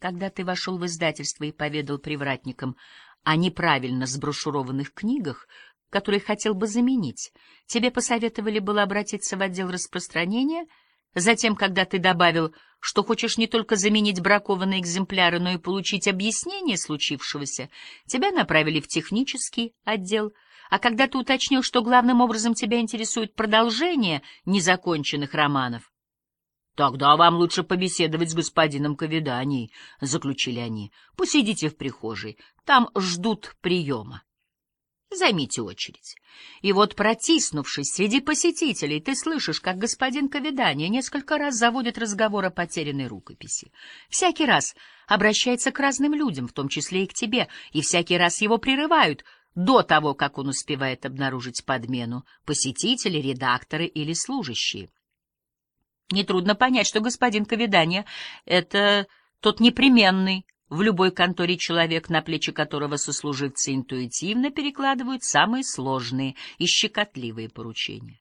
Когда ты вошел в издательство и поведал привратникам о неправильно сброшурованных книгах, которые хотел бы заменить, тебе посоветовали было обратиться в отдел распространения — Затем, когда ты добавил, что хочешь не только заменить бракованные экземпляры, но и получить объяснение случившегося, тебя направили в технический отдел, а когда ты уточнил, что главным образом тебя интересует продолжение незаконченных романов, «Тогда вам лучше побеседовать с господином Ковиданией», — заключили они. «Посидите в прихожей, там ждут приема». Займите очередь. И вот, протиснувшись среди посетителей, ты слышишь, как господин Ковидания несколько раз заводит разговор о потерянной рукописи. Всякий раз обращается к разным людям, в том числе и к тебе, и всякий раз его прерывают до того, как он успевает обнаружить подмену, посетители, редакторы или служащие. Нетрудно понять, что господин Ковидания — это тот непременный, в любой конторе человек, на плечи которого сослуживцы интуитивно перекладывают самые сложные и щекотливые поручения.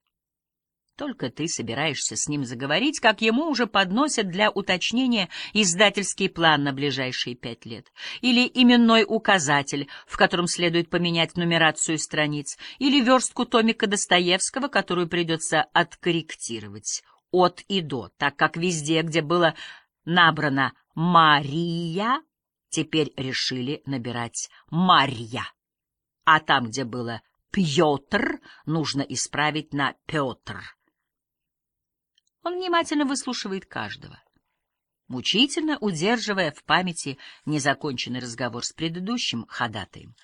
Только ты собираешься с ним заговорить, как ему уже подносят для уточнения издательский план на ближайшие пять лет, или именной указатель, в котором следует поменять нумерацию страниц, или верстку томика Достоевского, которую придется откорректировать от и до, так как везде, где было набрано «Мария», теперь решили набирать Марья. А там, где было Пьотр, нужно исправить на Петр. Он внимательно выслушивает каждого, мучительно удерживая в памяти незаконченный разговор с предыдущим ходатаем.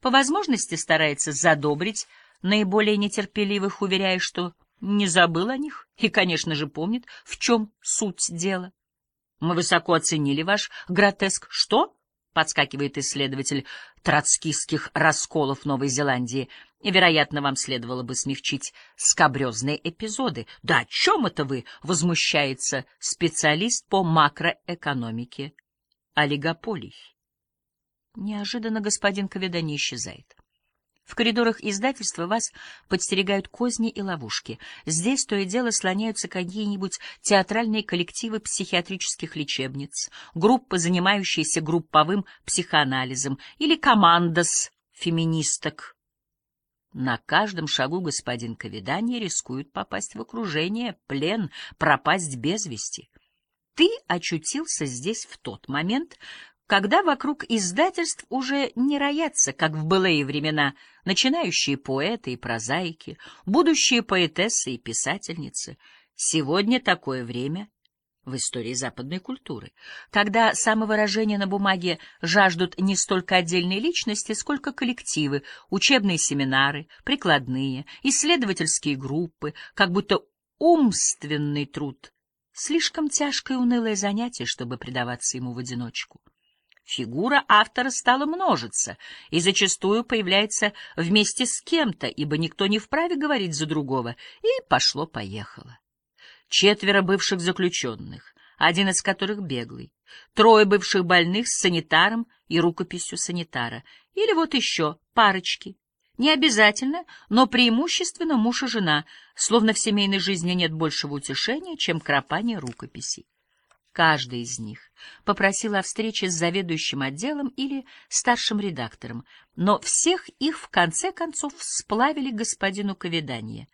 По возможности старается задобрить наиболее нетерпеливых, уверяя, что не забыл о них и, конечно же, помнит, в чем суть дела. Мы высоко оценили ваш гротеск. Что? Подскакивает исследователь троцкистских расколов Новой Зеландии. Вероятно, вам следовало бы смягчить скабрезные эпизоды. Да о чем это вы? Возмущается специалист по макроэкономике олигополий. Неожиданно господин Коведа не исчезает. В коридорах издательства вас подстерегают козни и ловушки. Здесь то и дело слоняются какие-нибудь театральные коллективы психиатрических лечебниц, группы, занимающиеся групповым психоанализом, или командос феминисток. На каждом шагу господин Ковидания рискует попасть в окружение, плен, пропасть без вести. Ты очутился здесь в тот момент, когда вокруг издательств уже не роятся, как в былые времена, начинающие поэты и прозаики, будущие поэтессы и писательницы. Сегодня такое время в истории западной культуры, когда самовыражение на бумаге жаждут не столько отдельные личности, сколько коллективы, учебные семинары, прикладные, исследовательские группы, как будто умственный труд — слишком тяжкое и унылое занятие, чтобы предаваться ему в одиночку. Фигура автора стала множиться и зачастую появляется вместе с кем-то, ибо никто не вправе говорить за другого, и пошло-поехало. Четверо бывших заключенных, один из которых беглый, трое бывших больных с санитаром и рукописью санитара, или вот еще парочки. Не обязательно, но преимущественно муж и жена, словно в семейной жизни нет большего утешения, чем кропание рукописей. Каждый из них попросил о встрече с заведующим отделом или старшим редактором, но всех их в конце концов сплавили господину Ковидание.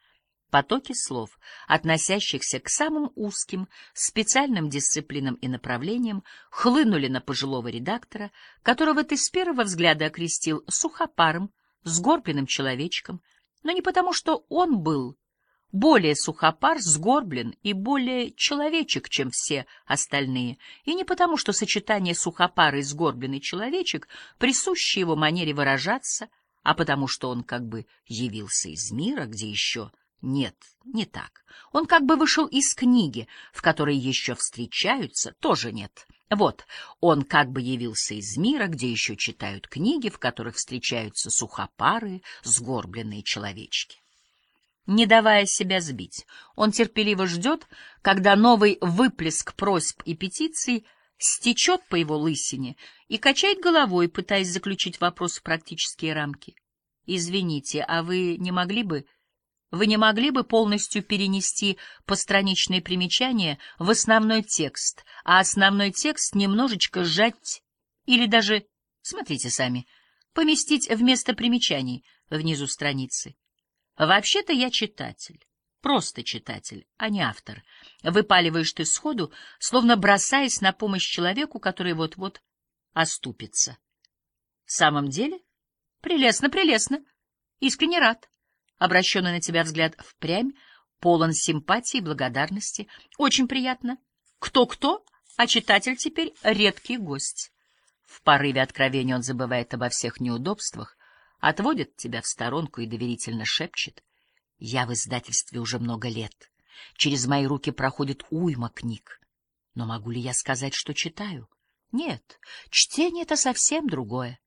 Потоки слов, относящихся к самым узким, специальным дисциплинам и направлениям, хлынули на пожилого редактора, которого ты с первого взгляда окрестил сухопаром, сгорбленным человечком, но не потому, что он был более сухопар, сгорблен и более человечек, чем все остальные, и не потому, что сочетание сухопара и сгорбленный человечек присуще его манере выражаться, а потому что он как бы явился из мира, где еще нет, не так. Он как бы вышел из книги, в которой еще встречаются, тоже нет. Вот, он как бы явился из мира, где еще читают книги, в которых встречаются сухопарые, сгорбленные человечки не давая себя сбить. Он терпеливо ждет, когда новый выплеск просьб и петиций стечет по его лысине и качает головой, пытаясь заключить вопрос в практические рамки. «Извините, а вы не могли бы Вы не могли бы полностью перенести постраничные примечания в основной текст, а основной текст немножечко сжать или даже, смотрите сами, поместить вместо примечаний внизу страницы? Вообще-то я читатель, просто читатель, а не автор. Выпаливаешь ты сходу, словно бросаясь на помощь человеку, который вот-вот оступится. В самом деле? Прелестно, прелестно. Искренне рад. Обращенный на тебя взгляд впрямь, полон симпатии и благодарности. Очень приятно. Кто-кто, а читатель теперь редкий гость. В порыве откровения он забывает обо всех неудобствах, отводит тебя в сторонку и доверительно шепчет. Я в издательстве уже много лет. Через мои руки проходит уйма книг. Но могу ли я сказать, что читаю? Нет, чтение — это совсем другое.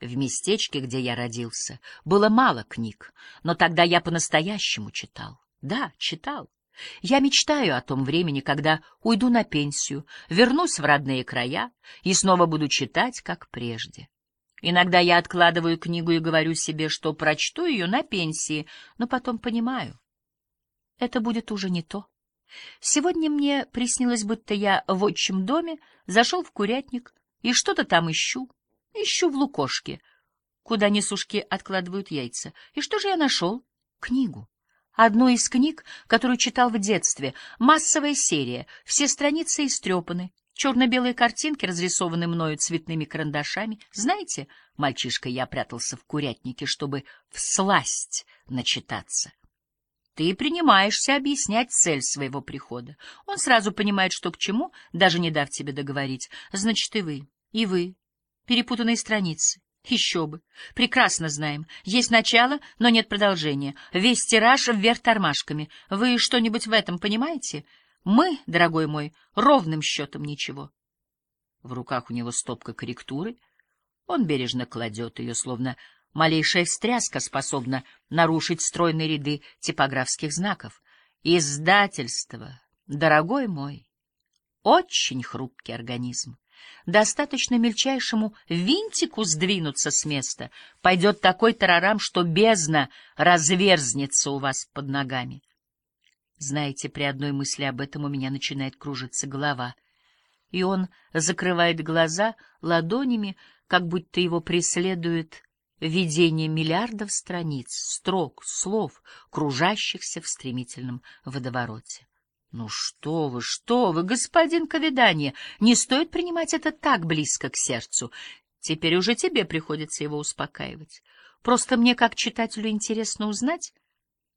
В местечке, где я родился, было мало книг, но тогда я по-настоящему читал. Да, читал. Я мечтаю о том времени, когда уйду на пенсию, вернусь в родные края и снова буду читать, как прежде. Иногда я откладываю книгу и говорю себе, что прочту ее на пенсии, но потом понимаю, это будет уже не то. Сегодня мне приснилось, будто я в отчим доме зашел в курятник и что-то там ищу. Ищу в лукошке, куда несушки откладывают яйца. И что же я нашел? Книгу. Одну из книг, которую читал в детстве. Массовая серия. Все страницы истрепаны. Черно-белые картинки разрисованы мною цветными карандашами. Знаете, мальчишка, я прятался в курятнике, чтобы всласть начитаться. Ты принимаешься объяснять цель своего прихода. Он сразу понимает, что к чему, даже не дав тебе договорить. Значит, и вы, и вы, перепутанные страницы. Еще бы. Прекрасно знаем. Есть начало, но нет продолжения. Весь тираж вверх тормашками. Вы что-нибудь в этом понимаете? Мы, дорогой мой, ровным счетом ничего. В руках у него стопка корректуры. Он бережно кладет ее, словно малейшая встряска способна нарушить стройные ряды типографских знаков. Издательство, дорогой мой, очень хрупкий организм. Достаточно мельчайшему винтику сдвинуться с места. Пойдет такой тарарам, что бездна разверзнется у вас под ногами. Знаете, при одной мысли об этом у меня начинает кружиться голова. И он закрывает глаза ладонями, как будто его преследует видение миллиардов страниц, строк, слов, кружащихся в стремительном водовороте. Ну что вы, что вы, господин Ковидание, не стоит принимать это так близко к сердцу. Теперь уже тебе приходится его успокаивать. Просто мне, как читателю, интересно узнать.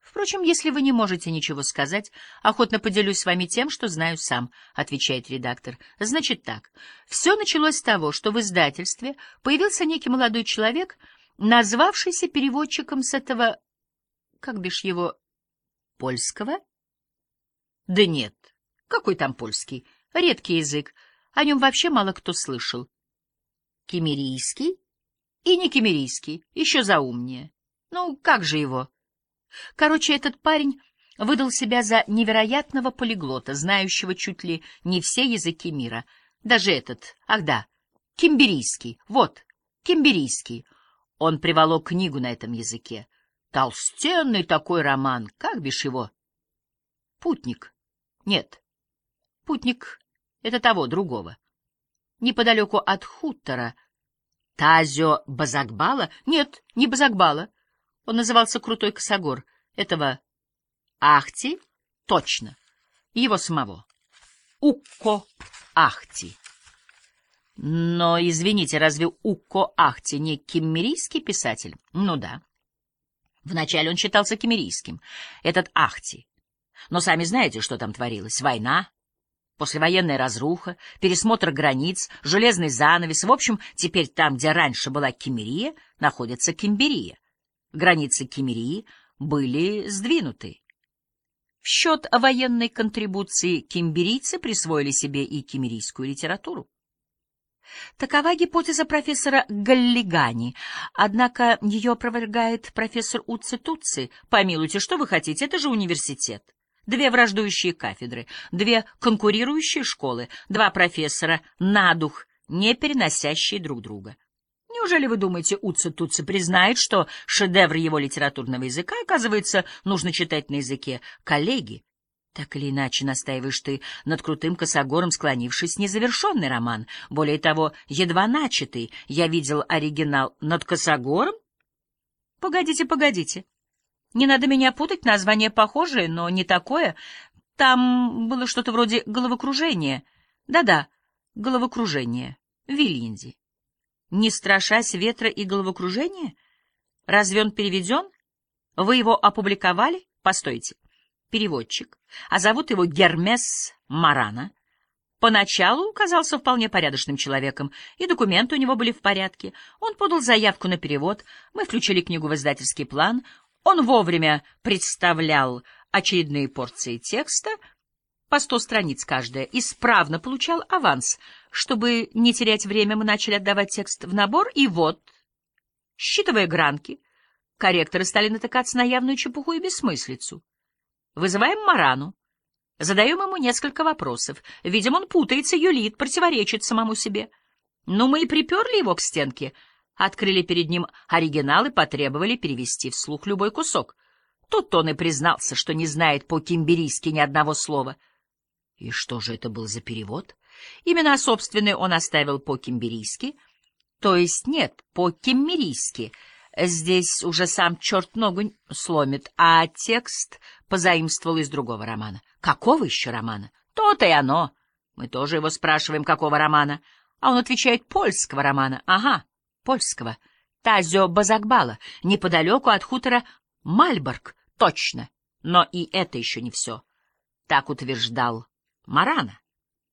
Впрочем, если вы не можете ничего сказать, охотно поделюсь с вами тем, что знаю сам, — отвечает редактор. Значит так, все началось с того, что в издательстве появился некий молодой человек, назвавшийся переводчиком с этого, как бишь его, польского, да нет, какой там польский? Редкий язык. О нем вообще мало кто слышал. Кемерийский? И не кемерийский, еще заумнее. Ну, как же его? Короче, этот парень выдал себя за невероятного полиглота, знающего чуть ли не все языки мира. Даже этот, ах да, кимберийский, вот, кимберийский. Он приволок книгу на этом языке. Толстенный такой роман, как бишь его? Путник. Нет, путник — это того, другого. Неподалеку от хутора. Тазио Базакбала? Нет, не Базакбала. Он назывался Крутой Косогор. Этого Ахти? Точно. Его самого. Укко Ахти. Но, извините, разве Укко Ахти не киммерийский писатель? Ну да. Вначале он считался киммерийским. Этот Ахти но сами знаете, что там творилось. Война, послевоенная разруха, пересмотр границ, железный занавес. В общем, теперь там, где раньше была Кемерия, находится Кимберия. Границы Кемерии были сдвинуты. В счет военной контрибуции кимберийцы присвоили себе и кимерийскую литературу. Такова гипотеза профессора Галлигани, однако ее опровергает профессор Уци Туци. Помилуйте, что вы хотите, это же университет. Две враждующие кафедры, две конкурирующие школы, два профессора на дух, не переносящие друг друга. Неужели вы думаете, Уца-Туца признает, что шедевр его литературного языка, оказывается, нужно читать на языке коллеги? Так или иначе, настаиваешь ты над крутым косогором, склонившись, незавершенный роман. Более того, едва начатый. Я видел оригинал над косогором? Погодите, погодите. Не надо меня путать, название похожее, но не такое. Там было что-то вроде головокружения. Да-да, головокружение. Вильянди. Не страшась ветра и головокружения? Разве он переведен? Вы его опубликовали? Постойте. Переводчик, а зовут его Гермес Марана, поначалу казался вполне порядочным человеком, и документы у него были в порядке. Он подал заявку на перевод, мы включили книгу в издательский план, он вовремя представлял очередные порции текста, по сто страниц каждая, исправно получал аванс. Чтобы не терять время, мы начали отдавать текст в набор, и вот, считывая гранки, корректоры стали натыкаться на явную чепуху и бессмыслицу. Вызываем Марану. Задаем ему несколько вопросов. Видим, он путается, юлит, противоречит самому себе. Ну, мы и приперли его к стенке, открыли перед ним оригинал и потребовали перевести вслух любой кусок. Тут он и признался, что не знает по-кимберийски ни одного слова. И что же это был за перевод? Имена собственные он оставил по-кимберийски, то есть нет, по-киммерийски. Здесь уже сам черт ногу сломит, а текст позаимствовал из другого романа. Какого еще романа? То-то и оно. Мы тоже его спрашиваем, какого романа. А он отвечает, польского романа. Ага, польского. Тазио Базакбала, неподалеку от хутора Мальборг. Точно. Но и это еще не все. Так утверждал Марана.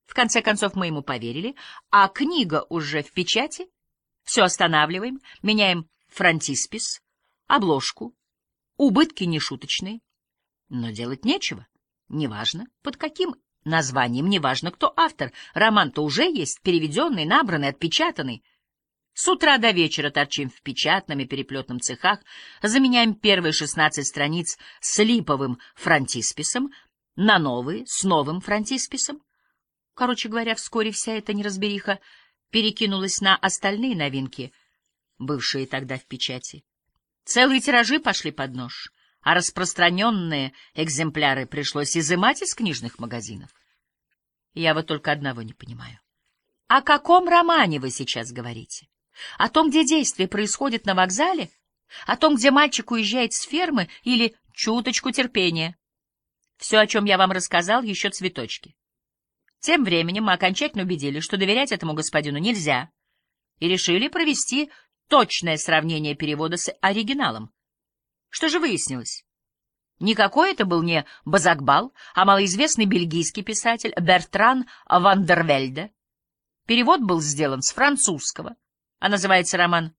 В конце концов мы ему поверили, а книга уже в печати. Все останавливаем, меняем фронтиспис, обложку. Убытки нешуточные. Но делать нечего. Неважно, под каким названием, неважно, кто автор. Роман-то уже есть, переведенный, набранный, отпечатанный. С утра до вечера торчим в печатном и переплетном цехах, заменяем первые шестнадцать страниц с липовым фронтисписом на новые с новым фронтисписом. Короче говоря, вскоре вся эта неразбериха перекинулась на остальные новинки, бывшие тогда в печати. Целые тиражи пошли под нож а распространенные экземпляры пришлось изымать из книжных магазинов. Я вот только одного не понимаю. О каком романе вы сейчас говорите? О том, где действие происходит на вокзале? О том, где мальчик уезжает с фермы или чуточку терпения? Все, о чем я вам рассказал, еще цветочки. Тем временем мы окончательно убедились, что доверять этому господину нельзя, и решили провести точное сравнение перевода с оригиналом. Что же выяснилось? Никакой это был не Базакбал, а малоизвестный бельгийский писатель Бертран Вандервельде. Перевод был сделан с французского, а называется роман